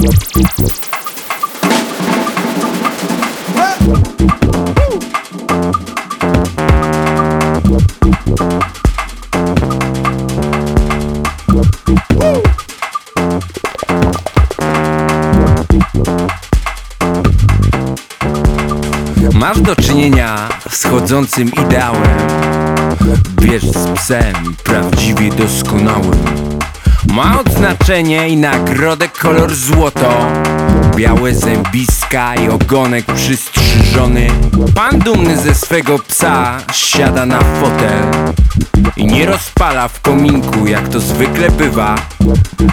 Yep, yep, yep. Masz do czynienia z chodzącym ideałem. Wiesz z psem prawdziwie doskonałym. Ma odznaczenie i nagrodę kolor złoto. Białe zębiska i ogonek przystrzyżony. Pan dumny ze swego psa siada na fotel I nie rozpala w kominku jak to zwykle bywa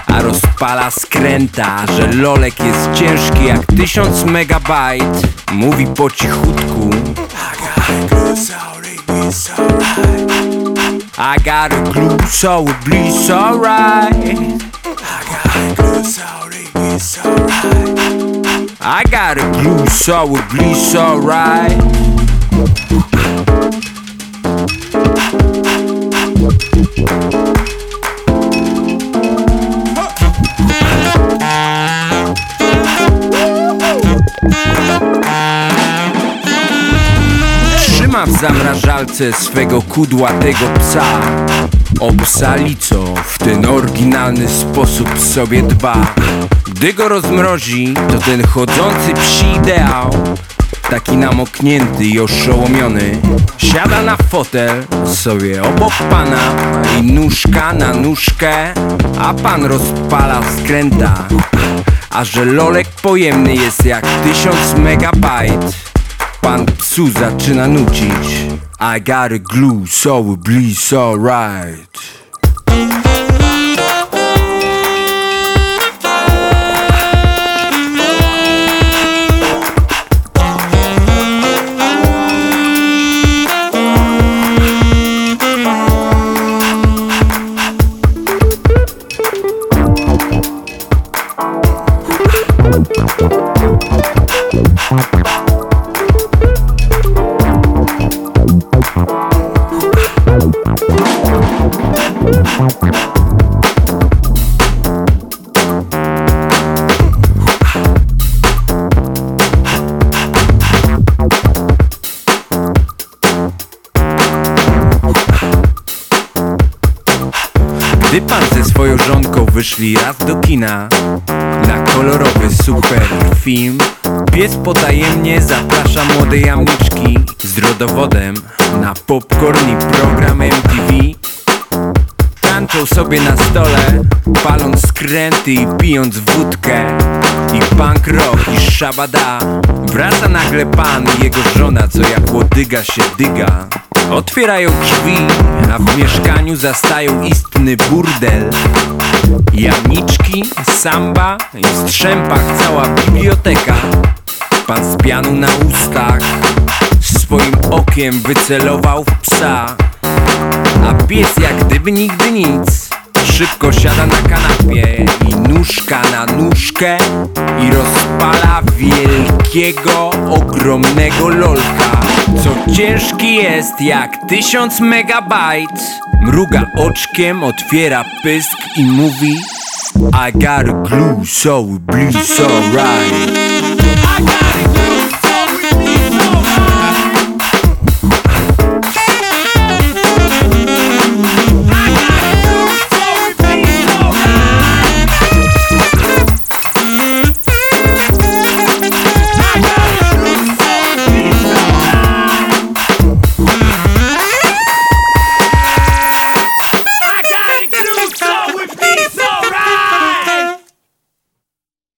A rozpala skręta, że lolek jest ciężki jak tysiąc megabajt Mówi po cichutku. I got a glue so it bleeds alright I got a glue so it bleeds alright W zamrażalce swego kudłatego psa. O psali, co w ten oryginalny sposób sobie dba. Gdy go rozmrozi, to ten chodzący psi ideał Taki namoknięty i oszołomiony Siada na fotel sobie obok pana I nóżka na nóżkę A pan rozpala skręta. A że lolek pojemny jest jak tysiąc megabajt Psu zaczyna nucić. I got a glue so it bleeds alright Gdy pan ze swoją żonką wyszli raz do kina Na kolorowy super film Pies potajemnie zaprasza młode jamniczki Z rodowodem na popcorn i program MTV Tańczą sobie na stole Paląc skręty i pijąc wódkę. I punk rock i szabada. Wraca nagle pan i jego żona Co jak łodyga się dyga. Otwierają drzwi, a w mieszkaniu zastają istny burdel. Jamniczki, samba i strzępach cała biblioteka. Pan z pianu na ustach Swoim okiem wycelował w psa A pies jak gdyby nigdy nic. Szybko siada na kanapie I nóżka na nóżkę I rozpala wielkiego, ogromnego lolka. Co ciężki jest jak tysiąc megabajt. Mruga oczkiem, otwiera pysk i mówi I got a glue so it bleeds alright